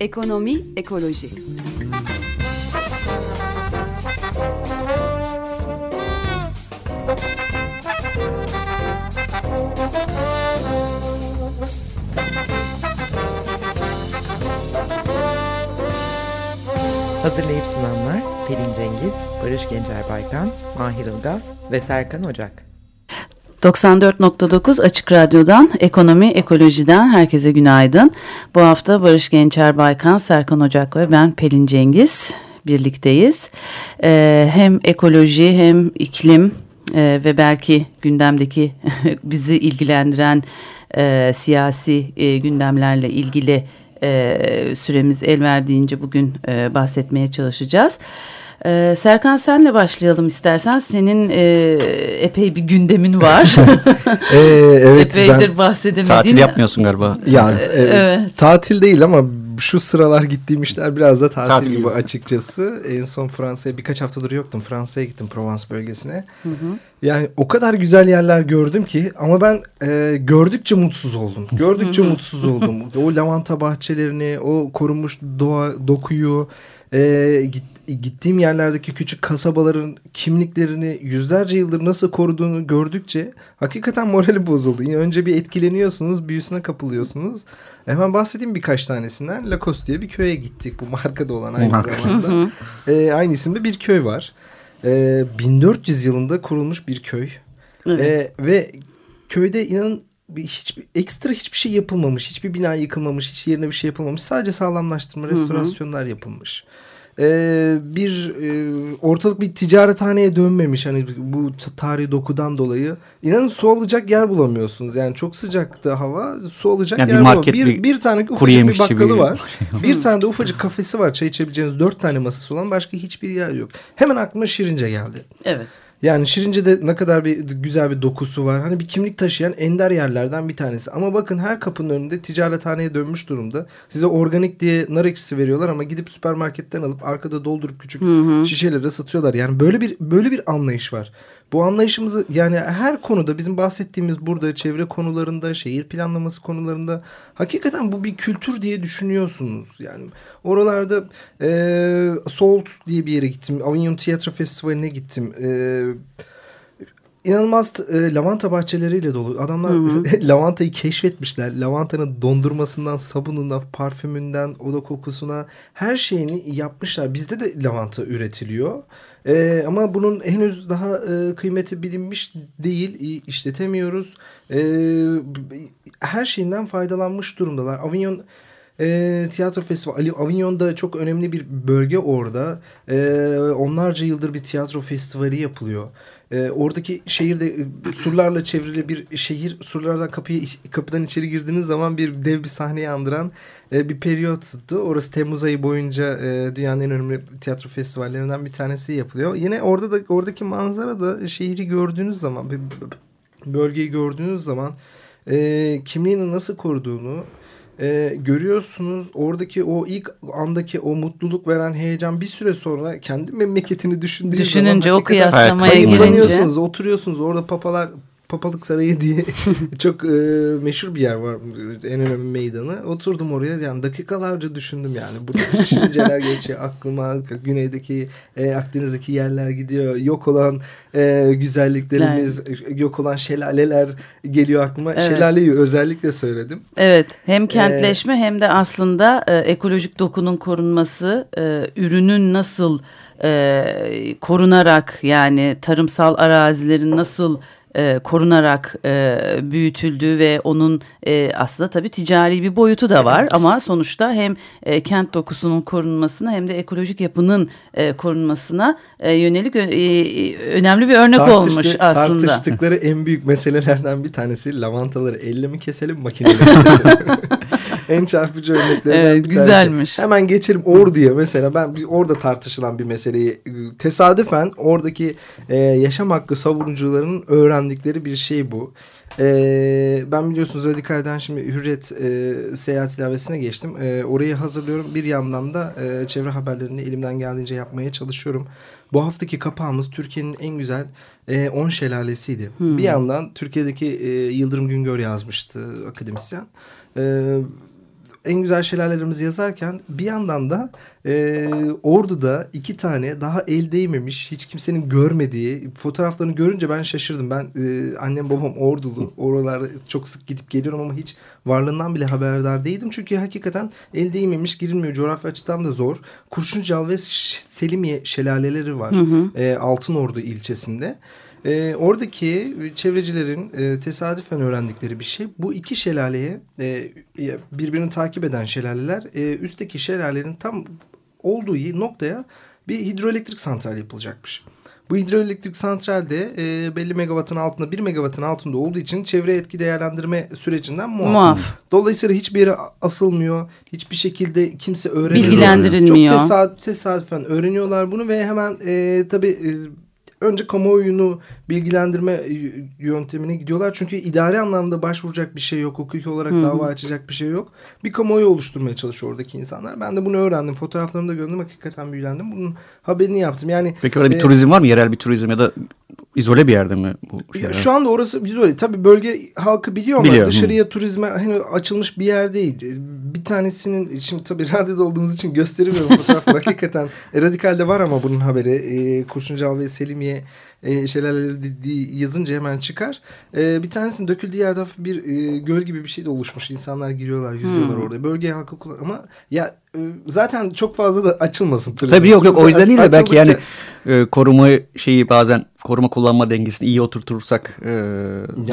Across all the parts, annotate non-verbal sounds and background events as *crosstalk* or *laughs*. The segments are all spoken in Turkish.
Ekonomi, ekoloji. Hazırlayıp sunanlar Pelin Cengiz, Barış Gencer Baykan, Mahir Ilgaz ve Serkan Ocak. 94.9 Açık Radyo'dan, Ekonomi Ekolojiden herkese günaydın. Bu hafta Barış Gençer Baykan, Serkan Ocak ve ben Pelin Cengiz birlikteyiz. Ee, hem ekoloji hem iklim e, ve belki gündemdeki *laughs* bizi ilgilendiren e, siyasi e, gündemlerle ilgili e, süremiz el verdiğince bugün e, bahsetmeye çalışacağız. Ee, Serkan senle başlayalım istersen. Senin e, epey bir gündemin var. *laughs* ee, evet, Epeydir ben, bahsedemediğin. Tatil yapmıyorsun galiba. Yani e, evet. tatil değil ama şu sıralar gittiğim işler biraz da tatil, tatil gibi, gibi açıkçası. En son Fransa'ya birkaç haftadır yoktum. Fransa'ya gittim Provence bölgesine. Hı hı. Yani o kadar güzel yerler gördüm ki ama ben e, gördükçe mutsuz oldum. Gördükçe mutsuz oldum. O lavanta bahçelerini, o korunmuş doğa dokuyu, e, git, gittiğim yerlerdeki küçük kasabaların kimliklerini yüzlerce yıldır nasıl koruduğunu gördükçe hakikaten morali bozuldu. Yine önce bir etkileniyorsunuz, büyüsüne kapılıyorsunuz. Hemen bahsedeyim birkaç tanesinden. Lacoste diye bir köye gittik. Bu markada olan aynı zamanda. e, aynı isimde bir köy var. E, 1400 yılında kurulmuş bir köy. Evet. E, ve köyde inanın hiç ekstra hiçbir şey yapılmamış. Hiçbir bina yıkılmamış. Hiç yerine bir şey yapılmamış. Sadece sağlamlaştırma, restorasyonlar hı hı. yapılmış e, bir e, ortalık bir ticarethaneye dönmemiş hani bu tarihi dokudan dolayı. İnanın su alacak yer bulamıyorsunuz. Yani çok sıcaktı hava. Su alacak yani yer bulamıyorsunuz. Bir, bir, bir tane ufacık bir bakkalı gibi. var. bir tane de ufacık kafesi var. Çay içebileceğiniz dört tane masası olan başka hiçbir yer yok. Hemen aklıma Şirince geldi. Evet. Yani Şirince'de ne kadar bir güzel bir dokusu var. Hani bir kimlik taşıyan ender yerlerden bir tanesi. Ama bakın her kapının önünde ticarethaneye dönmüş durumda. Size organik diye nar ekşisi veriyorlar ama gidip süpermarketten alıp arkada doldurup küçük hı hı. şişelere satıyorlar. Yani böyle bir böyle bir anlayış var. Bu anlayışımızı yani her konuda bizim bahsettiğimiz burada çevre konularında, şehir planlaması konularında hakikaten bu bir kültür diye düşünüyorsunuz. Yani oralarda e, Salt diye bir yere gittim. Avignon Tiyatro Festivali'ne gittim. Eee inanılmaz e, lavanta bahçeleriyle dolu. Adamlar hı hı. *laughs* lavantayı keşfetmişler. Lavantanın dondurmasından, sabunundan, parfümünden, oda kokusuna her şeyini yapmışlar. Bizde de lavanta üretiliyor. E, ama bunun henüz daha e, kıymeti bilinmiş değil. işletemiyoruz. E, her şeyinden faydalanmış durumdalar. Avignon e, tiyatro festivali Avignon'da çok önemli bir bölge orada. E, onlarca yıldır bir tiyatro festivali yapılıyor. E, oradaki şehirde e, surlarla çevrili bir şehir. Surlardan kapıyı kapıdan içeri girdiğiniz zaman bir dev bir sahneyi andıran e, bir periyottu. Orası Temmuz ayı boyunca e, dünyanın en önemli tiyatro festivallerinden bir tanesi yapılıyor. Yine orada da oradaki manzara da şehri gördüğünüz zaman bölgeyi gördüğünüz zaman e, kimliğini nasıl koruduğunu e, görüyorsunuz oradaki o ilk andaki o mutluluk veren heyecan bir süre sonra kendi memleketini düşündüğünüz Düşününce zaman o kıyaslamaya girince oturuyorsunuz. Orada papalar Papalık Sarayı diye *laughs* çok e, meşhur bir yer var en önemli meydanı. Oturdum oraya yani dakikalarca düşündüm yani. Burada şirinceler *laughs* geçiyor aklıma. Güneydeki e, Akdeniz'deki yerler gidiyor. Yok olan e, güzelliklerimiz, yani. yok olan şelaleler geliyor aklıma. Evet. Şelaleyi özellikle söyledim. Evet hem kentleşme ee, hem de aslında e, ekolojik dokunun korunması, e, ürünün nasıl e, korunarak yani tarımsal arazilerin nasıl e, korunarak e, büyütüldüğü ve onun e, aslında tabii ticari bir boyutu da var ama sonuçta hem e, kent dokusunun korunmasına hem de ekolojik yapının e, korunmasına e, yönelik e, önemli bir örnek Tartıştı, olmuş aslında. Tartıştıkları en büyük meselelerden bir tanesi lavantaları elle mi keselim makineyle mi keselim? *laughs* *laughs* en çarpıcı örneklerden Evet, bir güzelmiş. tanesi. Hemen geçelim Ordu'ya mesela. Ben orada tartışılan bir meseleyi e, tesadüfen oradaki e, yaşam hakkı savunucularının öğrendikleri bir şey bu. E, ben biliyorsunuz Radikal'den şimdi Hürriyet e, seyahat ilavesine geçtim. E, orayı hazırlıyorum. Bir yandan da e, çevre haberlerini elimden geldiğince yapmaya çalışıyorum. Bu haftaki kapağımız Türkiye'nin en güzel e, 10 şelalesiydi. Bir yandan Türkiye'deki e, Yıldırım Güngör yazmıştı akademisyen. E, en güzel şelalelerimizi yazarken bir yandan da e, Ordu'da iki tane daha el değmemiş hiç kimsenin görmediği fotoğraflarını görünce ben şaşırdım. Ben e, annem babam Ordulu oralara çok sık gidip geliyorum ama hiç varlığından bile haberdar değildim. Çünkü hakikaten el değmemiş girilmiyor coğrafya açıdan da zor. Kurşuncal ve Selimiye şelaleleri var e, Altınordu ilçesinde. E, oradaki çevrecilerin e, tesadüfen öğrendikleri bir şey. Bu iki şelaleye e, birbirini takip eden şelaleler e, üstteki şelalenin tam olduğu noktaya bir hidroelektrik santral yapılacakmış. Bu hidroelektrik santralde e, belli megawattın altında bir megawattın altında olduğu için çevre etki değerlendirme sürecinden muaf. Muaf. Dolayısıyla hiçbir yere asılmıyor. Hiçbir şekilde kimse öğrenemiyor. Bilgilendirilmiyor. Çok tesadüf, tesadüfen öğreniyorlar bunu ve hemen e, tabii e, önce kamuoyunu bilgilendirme yöntemine gidiyorlar. Çünkü idari anlamda başvuracak bir şey yok. Hukuki olarak dava açacak bir şey yok. Bir kamuoyu oluşturmaya çalışıyor oradaki insanlar. Ben de bunu öğrendim. Fotoğraflarını da gördüm. Hakikaten büyülendim. Bunun haberini yaptım. Yani Peki orada bir e, turizm var mı? Yerel bir turizm ya da izole bir yerde mi bu şeyler? şu anda orası biz öyle. Tabii bölge halkı biliyor ama Biliyor, dışarıya turizme henüz açılmış bir yer değil. Bir tanesinin şimdi tabii *laughs* radyoda olduğumuz için gösteremiyorum fotoğrafı. *laughs* Hakikaten e, Radikal'de var ama bunun haberi. E, Kurşuncal ve Selimiye e, di- yazınca hemen çıkar. E, bir tanesinin döküldüğü yerde hafif bir e, göl gibi bir şey de oluşmuş. İnsanlar giriyorlar, yüzüyorlar orada. Bölge halkı kullan ama ya e, zaten çok fazla da açılmasın turizm. Tabii yok yok o yüzden değil de belki yani e, koruma şeyi bazen koruma kullanma dengesini iyi oturtursak e,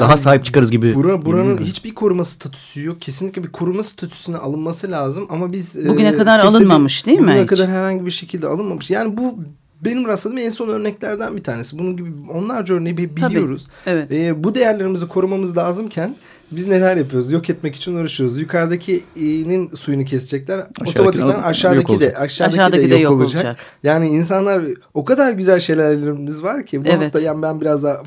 daha sahip çıkarız gibi. Bura, buranın geliyor. hiçbir koruma statüsü yok. Kesinlikle bir koruma statüsüne alınması lazım ama biz... Bugüne kadar kimse bir- alınmamış değil mi Bugüne hiç? kadar herhangi bir şekilde alınmamış. Yani bu benim rastladığım en son örneklerden bir tanesi. Bunun gibi onlarca örneği bi- Tabii, biliyoruz. evet. Ee, bu değerlerimizi korumamız lazımken biz neler yapıyoruz? Yok etmek için uğraşıyoruz. Yukarıdakinin suyunu kesecekler. Otomatikman yok aşağıdaki de aşağıdaki, Aşağıdaki de, de yok, yok olacak. olacak. Yani insanlar o kadar güzel şelalelerimiz var ki bu Evet. hafta yani ben biraz daha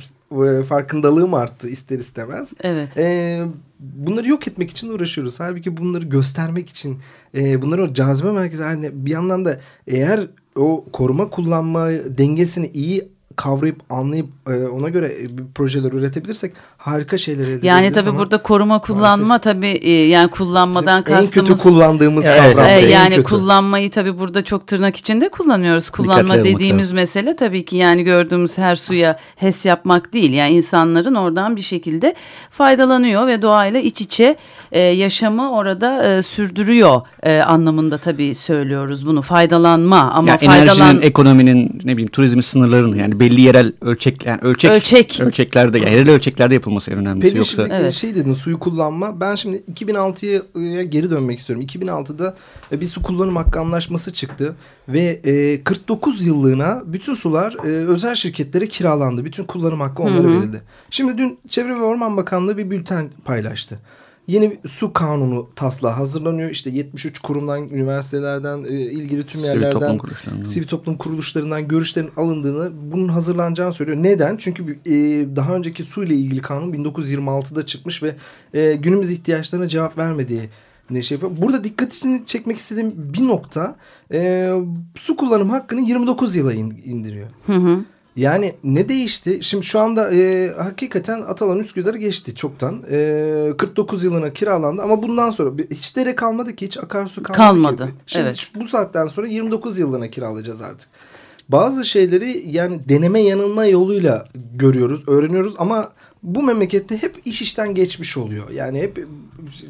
e, farkındalığım arttı ister istemez. Evet. Ee, bunları yok etmek için uğraşıyoruz. Halbuki bunları göstermek için e, bunları o cazibe merkezi haline bir yandan da eğer o koruma kullanma dengesini iyi kavrayıp anlayıp e, ona göre e, bir projeler üretebilirsek harika şeyler elde Yani tabii ama burada koruma kullanma maalesef tabii e, yani kullanmadan bizim en kastımız kötü kullandığımız Evet, kavram. En yani kötü. kullanmayı tabii burada çok tırnak içinde kullanıyoruz. Kullanma Dikkatli dediğimiz lazım. mesele tabii ki yani gördüğümüz her suya HES yapmak değil. Yani insanların oradan bir şekilde faydalanıyor ve doğayla iç içe e, yaşamı orada e, sürdürüyor e, anlamında tabii söylüyoruz bunu. Faydalanma ama Yani faydalan enerjinin, ekonominin, ne bileyim turizmin sınırlarını yani belli yerel ölçek yani ölçek, Ölçek. ölçeklerde yani yerel ölçeklerde yapılması en önemlisi. Pelin Yoksa şimdi Evet. şey dedin suyu kullanma. Ben şimdi 2006'ya geri dönmek istiyorum. 2006'da e, bir su kullanım hakkı anlaşması çıktı. Ve e, 49 yıllığına bütün sular e, özel şirketlere kiralandı. Bütün kullanım hakkı onlara verildi. Şimdi dün Çevre ve Orman Bakanlığı bir bülten paylaştı. Yeni bir su kanunu taslağı hazırlanıyor. İşte 73 kurumdan, üniversitelerden, e, ilgili tüm Sivil yerlerden, toplum kuruluşlarından. sivil toplum kuruluşlarından görüşlerin alındığını, bunun hazırlanacağını söylüyor. Neden? Çünkü e, daha önceki su ile ilgili kanun 1926'da çıkmış ve e, günümüz ihtiyaçlarına cevap vermediği ne şey yapıyor. Burada dikkatini çekmek istediğim bir nokta e, su kullanım hakkını 29 yıla in- indiriyor. Hı hı. Yani ne değişti? Şimdi şu anda e, hakikaten Atalan Üsküdar'ı geçti çoktan. E, 49 yılına kiralandı ama bundan sonra hiç dere kalmadı ki hiç akarsu kalmadı. Kalmadı, Ki. Şimdi evet. bu saatten sonra 29 yılına kiralayacağız artık. Bazı şeyleri yani deneme yanılma yoluyla görüyoruz, öğreniyoruz ama bu memlekette hep iş işten geçmiş oluyor. Yani hep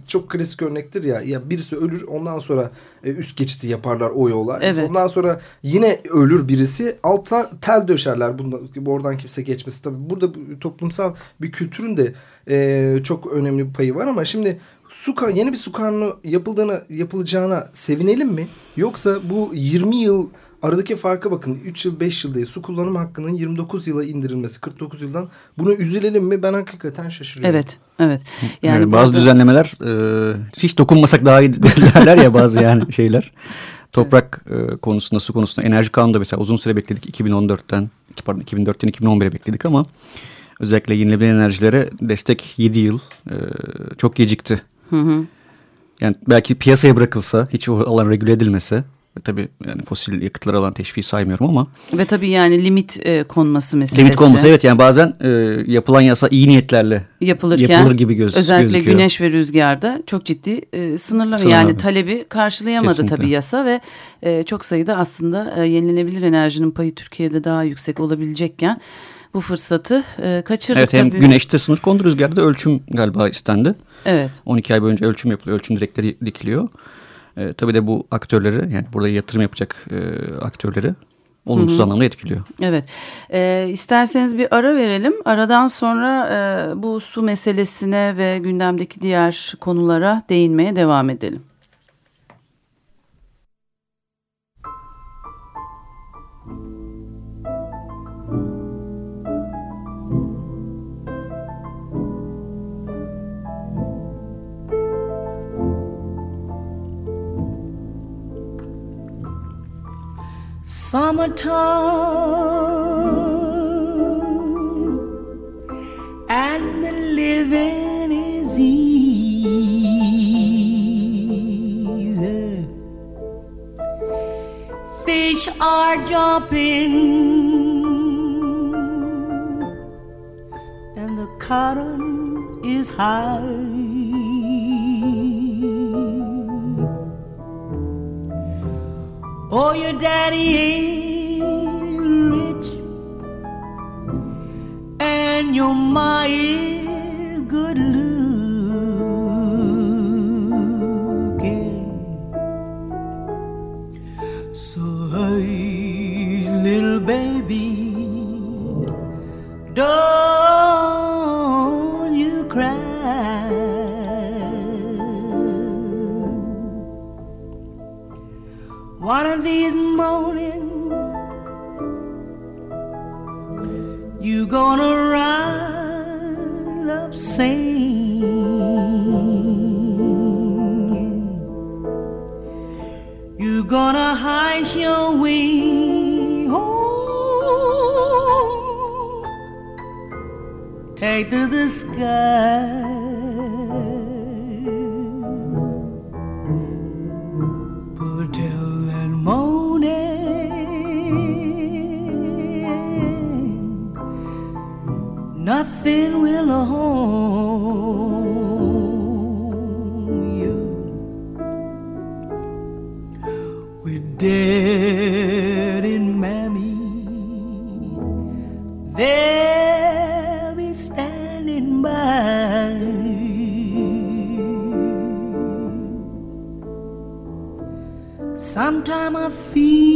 çok klasik örnektir ya. Ya birisi ölür ondan sonra e, üst geçiti yaparlar o yola. Evet. Ondan sonra yine ölür birisi alta tel döşerler. Bunda, oradan kimse geçmesi. Tabii burada bu toplumsal bir kültürün de e, çok önemli bir payı var ama şimdi su yeni bir su kanunu yapıldığına yapılacağına sevinelim mi? Yoksa bu 20 yıl Aradaki farka bakın 3 yıl 5 yıl su kullanım hakkının 29 yıla indirilmesi 49 yıldan bunu üzülelim mi ben hakikaten şaşırıyorum. Evet evet. Yani, Yani bazı burada- düzenlemeler e, hiç dokunmasak daha iyi *laughs* derler ya bazı yani şeyler. Toprak e, konusunda, su konusunda, enerji kanunu da mesela uzun süre bekledik 2014'ten, pardon 2004'ten 2011'e bekledik ama özellikle yenilenebilir enerjilere destek 7 yıl e, çok gecikti. Hı hı. Yani belki piyasaya bırakılsa, hiç o alan regüle edilmese, tabii yani fosil yakıtlara olan teşviği saymıyorum ama Ve tabii yani limit e, konması meselesi. limit konması evet yani bazen e, yapılan yasa iyi niyetlerle yapılırken yapılır gibi göz, özellikle gözüküyor. güneş ve rüzgarda çok ciddi e, sınırlar Sınırlar. yani talebi karşılayamadı Kesinlikle. tabii yasa ve e, çok sayıda aslında e, yenilenebilir enerjinin payı Türkiye'de daha yüksek olabilecekken bu fırsatı e, kaçırdık Evet hem tabii. güneşte sınır kondu rüzgarda da ölçüm galiba istendi. Evet. 12 ay boyunca ölçüm yapılıyor. Ölçüm direkleri dikiliyor. Ee, tabii de bu aktörleri yani burada yatırım yapacak e, aktörleri olumsuz anlamda etkiliyor. Evet. Ee, isterseniz bir ara verelim. Aradan sonra e, bu su meselesine ve gündemdeki diğer konulara değinmeye devam edelim. Summertime and the living is easy. Fish are jumping and the cotton is high. Your daddy. ain't Of these you gonna rise up singing. You gonna hide your way home, take to the sky. Nothing will harm you. We're dead in Mammy. They'll be standing by. Sometime I feel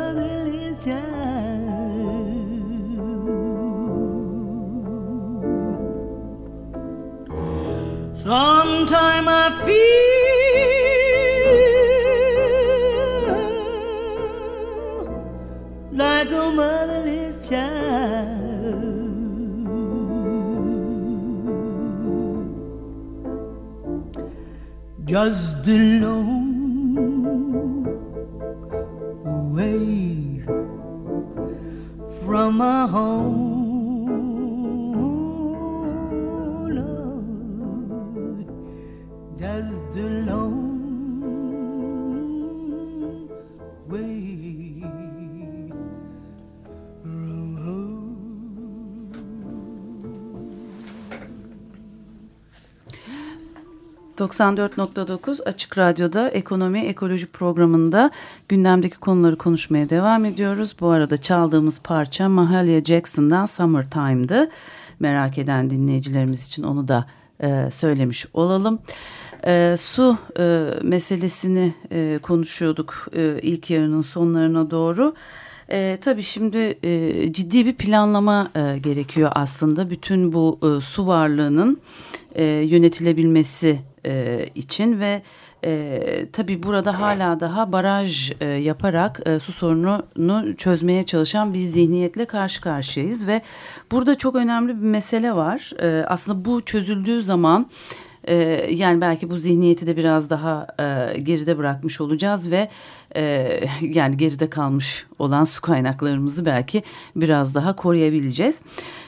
just alone, long way from my home. 94.9 Açık Radyo'da Ekonomi Ekoloji programında gündemdeki konuları konuşmaya devam ediyoruz. Bu arada çaldığımız parça Mahalia Jackson'dan Summertime'dı. Merak eden dinleyicilerimiz için onu da e, söylemiş olalım. E, su e, meselesini e, konuşuyorduk e, ilk yarının sonlarına doğru. E, tabii şimdi e, ciddi bir planlama e, gerekiyor aslında bütün bu e, su varlığının e, yönetilebilmesi e, için ve e, tabii burada hala daha baraj e, yaparak e, su sorununu çözmeye çalışan bir zihniyetle karşı karşıyayız ve burada çok önemli bir mesele var. E, aslında bu çözüldüğü zaman e, yani belki bu zihniyeti de biraz daha e, geride bırakmış olacağız ve e, yani geride kalmış olan su kaynaklarımızı belki biraz daha koruyabileceğiz.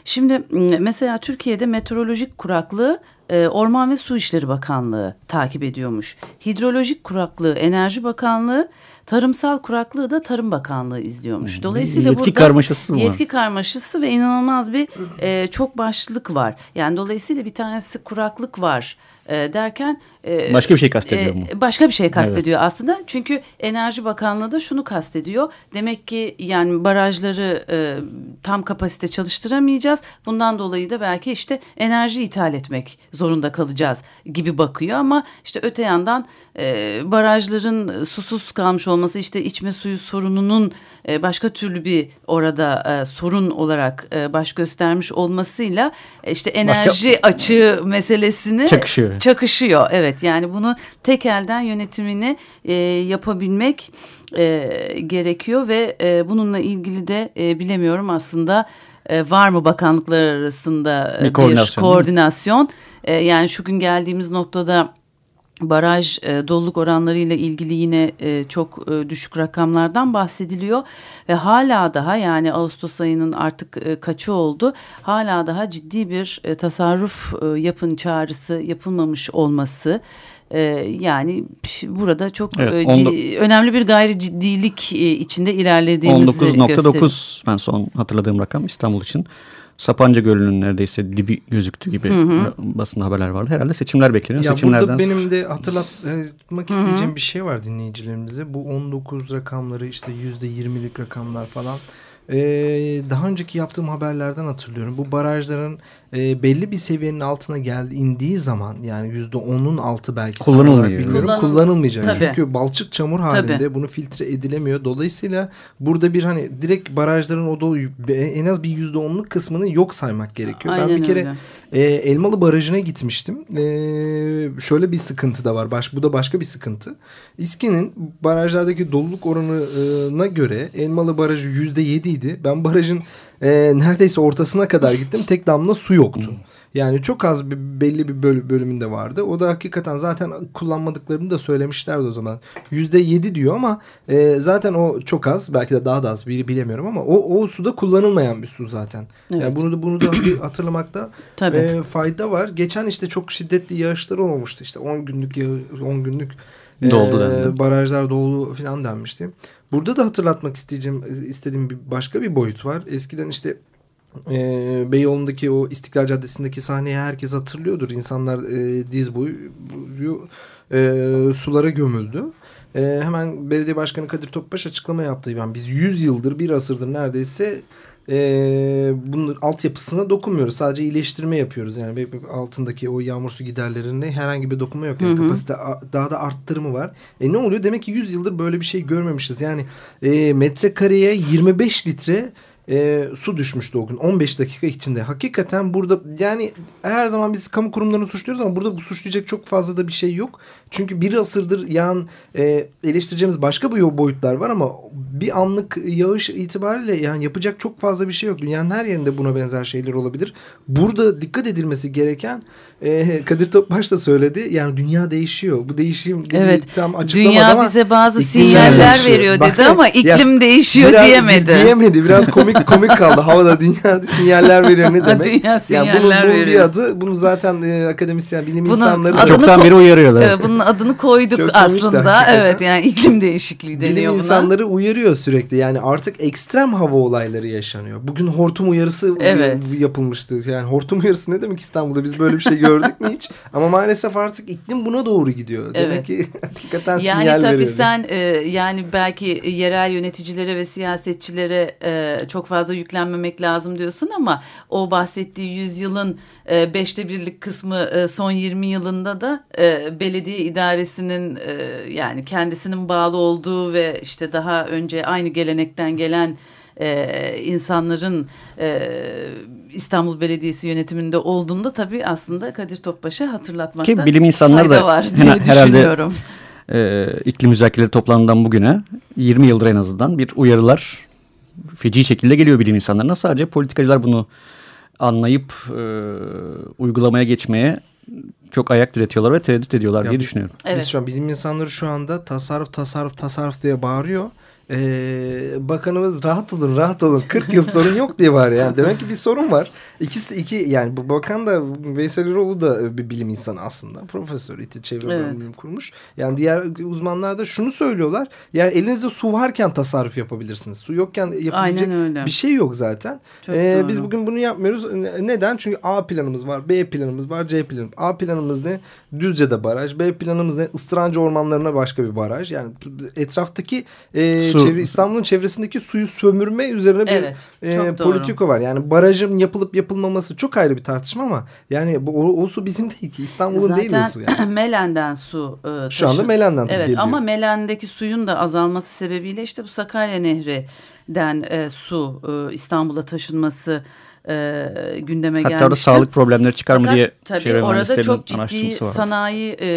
Şimdi mesela Türkiye'de meteorolojik kuraklığı e, Orman ve Su İşleri Bakanlığı takip ediyormuş. Hidrolojik kuraklığı Enerji Bakanlığı, tarımsal kuraklığı da Tarım Bakanlığı izliyormuş. Dolayısıyla Yetki burada karmaşası mı var? yetki karmaşası ve inanılmaz bir e, çok başlık var. Yani dolayısıyla bir tanesi kuraklık var e, derken e, Başka bir şey kastediyor mu? Başka bir şey kastediyor aslında. Çünkü Enerji Bakanlığı da şunu kastediyor. Demek ki yani barajları e, tam kapasite çalıştıramayacağız. Bundan dolayı da belki işte enerji ithal etmek zorunda kalacağız gibi bakıyor ama işte öte yandan e, barajların susuz kalmış olması işte içme suyu sorununun e, başka türlü bir orada e, sorun olarak e, baş göstermiş olmasıyla e, işte enerji açığı meselesini Çakışıyor. çakışıyor. Evet yani bunu tek elden yönetimini e, yapabilmek e, gerekiyor ve e, bununla ilgili de e, bilemiyorum aslında e, var mı bakanlıklar arasında Bir bir koordinasyon, koordinasyon. E, yani şu gün geldiğimiz noktada baraj e, doluluk oranları ile ilgili yine e, çok e, düşük rakamlardan bahsediliyor ve hala daha yani Ağustos ayının artık e, kaçı oldu hala daha ciddi bir e, tasarruf e, yapın çağrısı yapılmamış olması e, yani burada çok Evet, e, onda- ci- önemli bir gayri ciddilik e, içinde ilerlediğimizi gösteriyor. 19.9 ben son hatırladığım rakam İstanbul için. Sapanca Gölü'nün neredeyse dibi gözüktüğü gibi basında haberler vardı. Herhalde seçimler bekleniyor. Ya Seçimlerden burada benim de hatırlatmak isteyeceğim bir şey var dinleyicilerimize. Bu 19 rakamları işte %20'lik rakamlar falan. Ee, daha önceki yaptığım haberlerden hatırlıyorum. Bu barajların e, belli bir seviyenin altına geldi indiği zaman yani %10'un altı belki Kullanılmıyor. bilmiyorum. Kullanıl- kullanılmayacak. Tabii. Çünkü balçık çamur halinde Tabii. bunu filtre edilemiyor. Dolayısıyla burada bir hani direkt barajların o da en az bir %10'luk kısmını yok saymak gerekiyor. ben Aynen bir kere öyle. e, Elmalı Barajı'na gitmiştim. E, şöyle bir sıkıntı da var. Baş, bu da başka bir sıkıntı. İSKİ'nin barajlardaki doluluk oranına göre Elmalı Barajı %7 idi. Ben barajın e, neredeyse ortasına kadar gittim. Tek damla su yoktu. Yani çok az bir belli bir böl- bölümünde vardı. O da hakikaten zaten kullanmadıklarını da söylemişlerdi o zaman. Yüzde yedi diyor ama e, zaten o çok az. Belki de daha da az biri bilemiyorum ama o, o suda kullanılmayan bir su zaten. Yani Evet. bunu da bunu da bir hatırlamakta *clears throat* Tabii. e, fayda var. Geçen işte çok şiddetli yağışlar olmuştu. İşte 10 günlük yağ, 10 günlük Doldu dendi. barajlar dolu falan denmişti. Burada da hatırlatmak isteyeceğim istediğim bir başka bir boyut var. Eskiden işte e, Beyoğlu'ndaki o İstiklal Caddesi'ndeki sahneyi herkes hatırlıyordur. İnsanlar e, diz boyu boyu, e, sulara gömüldü. E, hemen belediye başkanı Kadir Topbaş açıklama yaptı. Yani biz 100 yıldır bir asırdır neredeyse e, bunun altyapısına dokunmuyoruz. Sadece iyileştirme yapıyoruz. Yani altındaki o yağmur su giderlerine herhangi bir dokunma yok. Yani kapasite a- daha da arttırımı var. E ne oluyor? Demek ki 100 yıldır böyle bir şey görmemişiz. Yani e, metrekareye 25 litre e, su düşmüştü o gün 15 dakika içinde. Hakikaten burada yani her zaman biz kamu kurumlarını suçluyoruz ama burada bu suçlayacak çok fazla da bir şey yok. Çünkü bir asırdır yağan e, eleştireceğimiz başka bu boyutlar var ama bir anlık yağış itibariyle yani yapacak çok fazla bir şey yok. Dünyanın her yerinde buna benzer şeyler olabilir. Burada dikkat edilmesi gereken e, Kadir Topbaş da söyledi. Yani dünya değişiyor. Bu değişim Evet. tam açıklamadı Dünya ama bize bazı sinyaller değişiyor. veriyor Bak- dedi ama Ya, iklim değişiyor biraz- diyemedi. Diyemedi. Biraz komik komik kaldı. Havada dünya sinyaller veriyor ne demek? Dünya ya sinyaller bunun, bunun bir veriyor. adı. Bunu zaten e, akademisyen, bilim Bunun insanları da Çoktan beri uyarıyorlar. Evet, bunun adını koyduk Çok komik aslında. hakikaten. Evet yani iklim değişikliği deniyor bilim buna. insanları uyarıyor. sürekli. Yani artık ekstrem hava olayları yaşanıyor. Bugün hortum uyarısı Evet. yapılmıştı. Yani hortum uyarısı ne demek İstanbul'da? Biz böyle bir şey gördük mü hiç? *laughs* Ama maalesef artık iklim buna doğru gidiyor. Demek Evet. ki *laughs* hakikaten Yani sinyal tabii verildi. sen e, yani belki yerel yöneticilere ve siyasetçilere e, çok fazla yüklenmemek lazım diyorsun ama o bahsettiği yüzyılın e, beşte birlik kısmı e, son 20 yılında da e, belediye idaresinin e, yani kendisinin bağlı olduğu ve işte daha önce aynı gelenekten gelen e, insanların e, İstanbul Belediyesi yönetiminde olduğunda tabii aslında Kadir Topbaş'a hatırlatmakta Ki bilim insanları fayda da var diye herhalde- düşünüyorum. e, iklim müzakereleri toplanından bugüne 20 yıldır en azından bir uyarılar feci şekilde geliyor bilim insanlarına. Sadece politikacılar bunu anlayıp e, uygulamaya geçmeye çok ayak diretiyorlar ve tereddüt ediyorlar Ya diye düşünüyorum. Evet. Biz şu an bilim insanları şu anda tasarruf tasarruf tasarruf diye bağırıyor. Ee, bakanımız rahat olun rahat olun 40 yıl sorun yok diye bağırıyor. Yani demek ki bir sorun var. İkisi de iki yani bu bakan da Veysel Eroğlu da bir bilim insanı aslında. Profesör İTÜ Çevre Evet. Bölümünü kurmuş. Yani diğer uzmanlar da şunu söylüyorlar. Yani elinizde su varken tasarruf yapabilirsiniz. Su yokken yapabilecek bir şey yok zaten. Çok Ee, doğru. biz bugün bunu yapmıyoruz. Ne- Neden? Çünkü A planımız var, B planımız var, C planımız. A planımız ne? Düzce'de baraj. B planımız ne? Istırancı ormanlarına başka bir baraj. Yani etraftaki e, Su. çevre, İstanbul'un çevresindeki suyu sömürme üzerine bir Evet, e, çok doğru. politika var. Yani barajın yapılıp yapılmaması çok ayrı bir tartışma ama yani bu, o, o su bizim değil ki. İstanbul'un değil o su yani. Zaten *clears throat* Melen'den su e, Şu anda taşı- Melen'den Evet geliyor. ama Melen'deki suyun da azalması sebebiyle işte bu Sakarya Nehri'den e, su e, İstanbul'a taşınması e, gündeme Hatta gelmişti. orada sağlık problemleri çıkar mı diye tabii çevre orada çok ciddi araştırması var. sanayi e,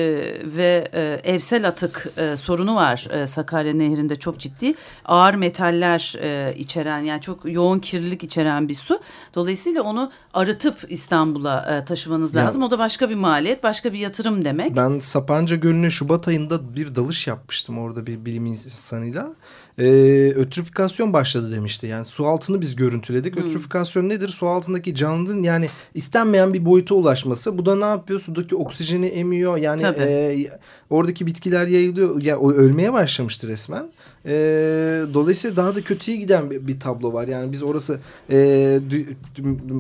ve e, evsel atık e, sorunu var e, Sakarya Nehri'nde çok ciddi. Ağır metaller e, içeren yani çok yoğun kirlilik içeren bir su. Dolayısıyla onu arıtıp İstanbul'a e, taşımanız Ya- lazım. O da başka bir maliyet, başka bir yatırım demek. Ben Sapanca Gölü'ne Şubat ayında bir dalış yapmıştım orada bir bilim insanıyla. Ee, ötrüfikasyon başladı demişti. Yani su altını biz görüntüledik. Ötrüfikasyon nedir? Su altındaki canlının yani istenmeyen bir boyuta ulaşması. Bu da ne yapıyor? Sudaki oksijeni emiyor. Yani Tabii. e, oradaki bitkiler yayılıyor. Yani o ölmeye başlamıştı resmen. E, dolayısıyla daha da kötüye giden bir, bir tablo var. Yani biz orası e,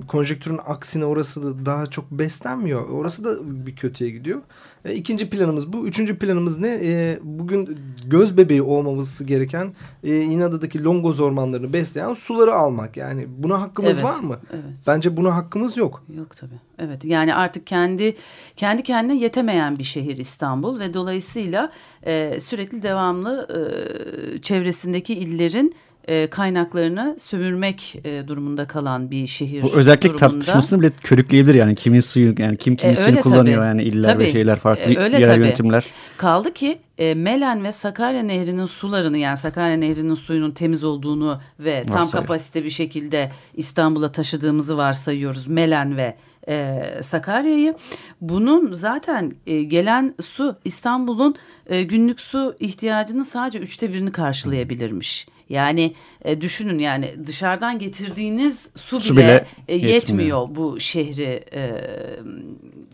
konjektürün aksine orası da daha çok beslenmiyor. Orası da bir kötüye gidiyor. E, ikinci planımız bu. Üçüncü planımız ne? E, bugün göz bebeği olmaması gereken e, İnada'daki longoz ormanlarını besleyen suları almak. Yani buna hakkımız Evet, var mı? evet. Bence buna hakkımız yok. Yok tabii. Evet yani artık kendi kendi kendine yetemeyen bir şehir İstanbul ve dolayısıyla e, sürekli devamlı e, çevresindeki illerin e, kaynaklarını sömürmek e, durumunda kalan bir şehir. Bu özellik durumunda. tartışmasını bile körükleyebilir yani kimin suyu yani kim kimin E, suyunu kullanıyor tabii. yani iller ve Tabii. şeyler farklı E, öyle yerel tabii. yönetimler. Kaldı ki e, Melen ve Sakarya Nehri'nin sularını yani Sakarya Nehri'nin suyunun temiz olduğunu ve tam Varsayıyor. kapasite bir şekilde İstanbul'a taşıdığımızı varsayıyoruz. Melen ve e, Sakarya'yı. Bunun zaten e, gelen su İstanbul'un e, günlük su ihtiyacının sadece üçte birini karşılayabilirmiş. Yani e, düşünün yani dışarıdan getirdiğiniz su bile, Su bile e, yetmiyor. yetmiyor bu şehri e,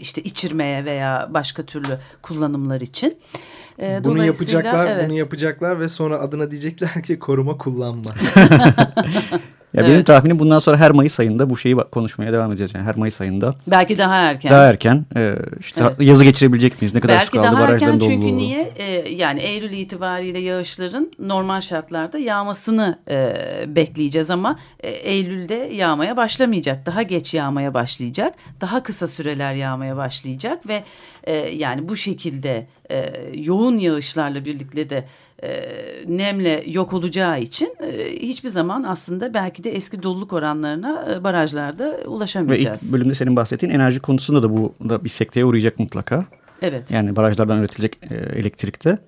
işte içirmeye veya başka türlü kullanımlar için. E, Bunu yapacaklar, evet. bunu yapacaklar ve sonra adına diyecekler ki koruma kullanma. *laughs* Ya benim Evet. tahminim bundan sonra her Mayıs ayında bu şeyi konuşmaya devam edeceğiz. Yani her Mayıs ayında Belki daha erken. daha erken e, işte Evet. yazı geçirebilecek miyiz? Ne kadar su Belki kaldı? daha Barajların erken doluluğu. çünkü niye? E, yani Eylül itibariyle yağışların normal şartlarda yağmasını e, bekleyeceğiz ama e, Eylül'de yağmaya başlamayacak. Daha geç yağmaya başlayacak. Daha kısa süreler yağmaya başlayacak ve e, yani bu şekilde e, yoğun yağışlarla birlikte de e, nemle yok olacağı için e, hiçbir zaman aslında belki de eski doluluk oranlarına e, barajlarda Ve ulaşamayacağız. ilk bölümde senin bahsettiğin enerji konusunda da bu da bir sekteye uğrayacak mutlaka. Evet. Yani barajlardan üretilecek e, elektrikte.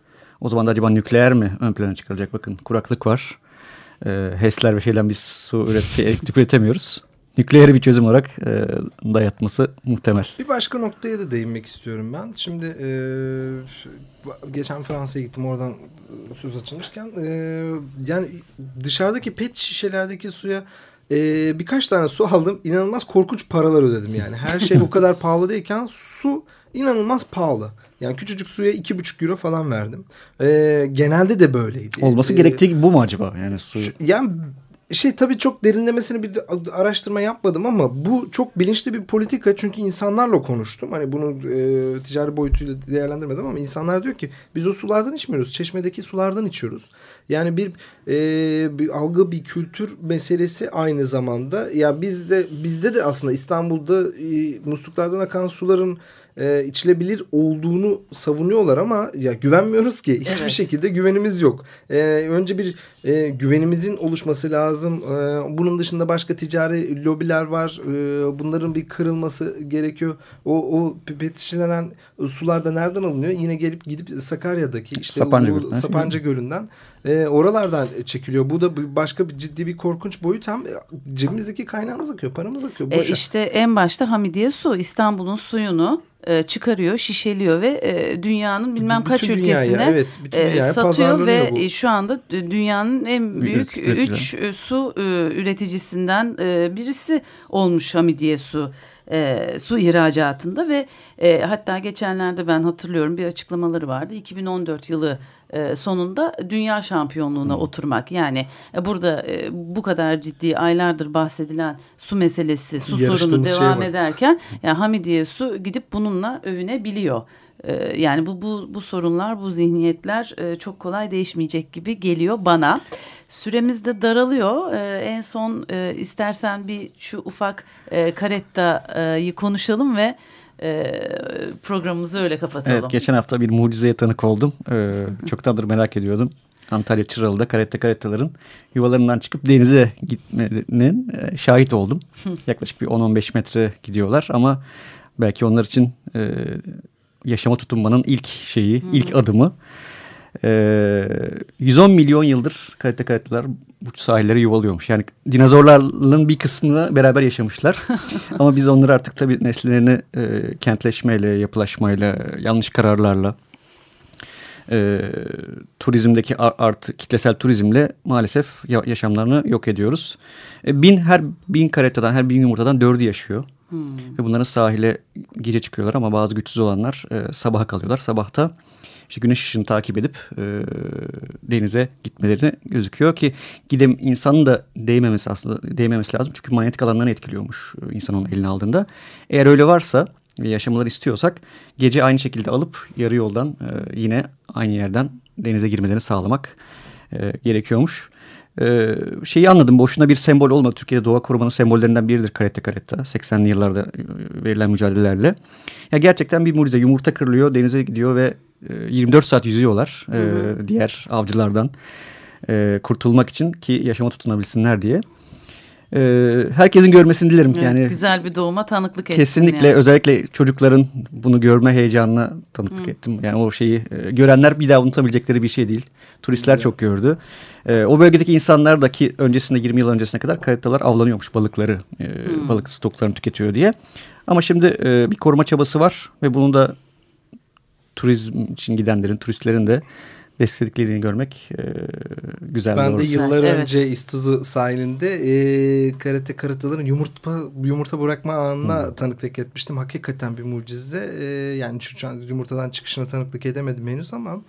O zaman da acaba nükleer mi ön plana çıkaracak? Bakın kuraklık var. E, HES'ler ve şeyden biz su üret, *laughs* elektrik üretemiyoruz. Nükleeri bir çözüm olarak e, dayatması muhtemel. Bir başka noktaya da değinmek istiyorum ben. Şimdi e, geçen Fransa'ya gittim oradan e, söz açılmışken e, yani dışarıdaki pet şişelerdeki suya e, birkaç tane su aldım. İnanılmaz korkunç paralar ödedim yani. Her şey o kadar pahalı değilken su inanılmaz pahalı. Yani küçücük suya iki buçuk euro falan verdim. Ee, genelde de böyleydi. Olması Ee, gerektiği gibi bu mu acaba? Yani su... yani şey tabii çok derinlemesine bir araştırma yapmadım ama bu çok bilinçli bir politika çünkü insanlarla konuştum. Hani bunu e, ticari boyutuyla değerlendirmedim ama insanlar diyor ki biz o sulardan içmiyoruz. Çeşmedeki sulardan içiyoruz. Yani bir, e, bir algı bir kültür meselesi aynı zamanda. Ya bizde bizde de aslında İstanbul'da e, musluklardan akan suların e, içilebilir olduğunu savunuyorlar ama ya güvenmiyoruz ki hiçbir Evet. şekilde güvenimiz yok. E, önce bir e, güvenimizin oluşması lazım. E, bunun dışında başka ticari lobiler var. E, bunların bir kırılması gerekiyor. O o pipet şişelenen sular da nereden alınıyor? Yine gelip gidip Sakarya'daki işte Sapanca bu Gölü'nden. Sapanca Gölü'nden e, oralardan çekiliyor. Bu da başka bir ciddi bir korkunç boyut. Hem cebimizdeki kaynağımız akıyor, paramız akıyor. E, Boşa. işte en başta Hamidiye Su İstanbul'un suyunu e, çıkarıyor, şişeliyor ve e, dünyanın bilmem Bütün kaç dünyaya, ülkesine evet, bütün e, satıyor ve bu. e, şu anda dünyanın en büyük üreticiler. üç e, su e, üreticisinden e, birisi olmuş Hamidiye Su. E, su ihracatında ve e, hatta geçenlerde ben hatırlıyorum bir açıklamaları vardı 2014 yılı e, sonunda dünya şampiyonluğuna oturmak yani e, burada e, bu kadar ciddi aylardır bahsedilen su meselesi su sorunu Yarıştığımız devam bak. ederken yani Hamidiye Su gidip bununla övünebiliyor. E, yani bu, bu, bu sorunlar bu zihniyetler e, çok kolay değişmeyecek gibi geliyor bana. Süremiz de daralıyor. E, en son e, istersen bir şu ufak e, karettayı konuşalım ve e, programımızı öyle kapatalım. Evet geçen hafta bir mucizeye tanık oldum. Ee, çoktandır merak ediyordum. Antalya Çıralı'da karette karettaların yuvalarından çıkıp denize gitmelerinin e, şahit oldum. Yaklaşık bir 10-15 metre gidiyorlar ama belki onlar için e, yaşama tutunmanın ilk şeyi, ilk adımı. Ee, 110 milyon yıldır karette karetteler bu sahillere yuvalıyormuş. Yani dinozorların bir kısmını beraber yaşamışlar. *laughs* Ama biz onları artık tabii nesillerini e, kentleşmeyle, yapılaşmayla, yanlış kararlarla, e, turizmdeki ar- artı kitlesel turizmle maalesef ya- yaşamlarını yok ediyoruz. E, bin her bin karettadan, her bin yumurtadan dördü yaşıyor. Ve bunların sahile gece çıkıyorlar ama bazı güçsüz olanlar e, sabaha kalıyorlar. Sabahta işte güneş ışığını takip edip e, denize gitmeleri gözüküyor ki gidem insanın da değmemesi aslında değmemesi lazım. Çünkü manyetik alanlarını etkiliyormuş e, insan onu eline aldığında. Eğer öyle varsa ve yaşamaları istiyorsak gece aynı şekilde alıp yarı yoldan e, yine aynı yerden denize girmelerini sağlamak e, gerekiyormuş. Ee, şeyi anladım boşuna bir sembol olmadı. Türkiye'de doğa korumanın sembollerinden biridir karette karetta. 80'li yıllarda e, verilen mücadelelerle. Ya gerçekten bir mucize. Yumurta kırılıyor, denize gidiyor ve 24 saat yüzüyorlar e, diğer avcılardan e, kurtulmak için ki yaşama tutunabilsinler diye. Herkesin görmesini dilerim. Evet, yani güzel bir doğuma tanıklık ettin. Kesinlikle yani. özellikle çocukların bunu görme heyecanına tanıklık ettim. Yani o şeyi e, görenler bir daha unutabilecekleri bir şey değil. Turistler çok gördü. O bölgedeki insanlar da ki öncesinde 20 yıl öncesine kadar karatalar avlanıyormuş balıkları, e, balık stoklarını tüketiyor diye. Ama şimdi e, bir koruma çabası var ve bunu da turizm için gidenlerin, turistlerin de desteklediğini görmek e, güzel Ben de doğrusu. yıllar Evet. önce İstuzu sahilinde e, karate karataların yumurta yumurta bırakma anına tanıklık etmiştim. Hakikaten bir mucize. E, yani şu şu an yumurtadan çıkışına tanıklık edemedim henüz ama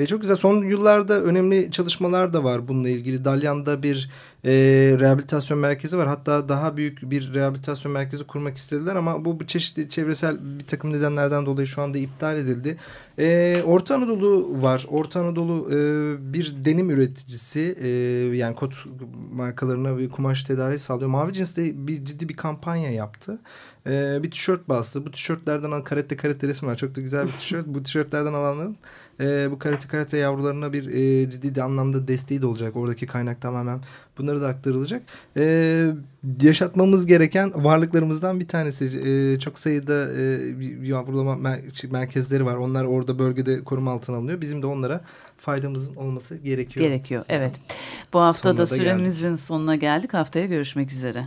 e, çok güzel. Son yıllarda önemli çalışmalar da var bununla ilgili. Dalyan'da bir e, rehabilitasyon merkezi var. Hatta daha büyük bir rehabilitasyon merkezi kurmak istediler ama bu, çeşitli çevresel bir takım nedenlerden dolayı şu anda iptal edildi. E, Orta Anadolu var. Orta Anadolu e, bir denim üreticisi e, yani kot markalarına kumaş tedariği sağlıyor. Mavi Cins'te bir ciddi bir kampanya yaptı. E, bir tişört bastı. Bu tişörtlerden al karate karate resmi var. Çok da güzel bir tişört. bu tişörtlerden alanların e, bu karate karate yavrularına bir e, ciddi de anlamda desteği de olacak. Oradaki kaynak tamamen bunları da aktarılacak. E, yaşatmamız gereken varlıklarımızdan bir tanesi. E, çok sayıda e, yavrulama mer- merkezleri var. Onlar orada bölgede koruma altına alınıyor. Bizim de onlara faydamızın olması gerekiyor. Gerekiyor evet. Bu hafta Sonuna da süremizin sonuna geldik. Haftaya görüşmek üzere.